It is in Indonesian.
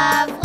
love.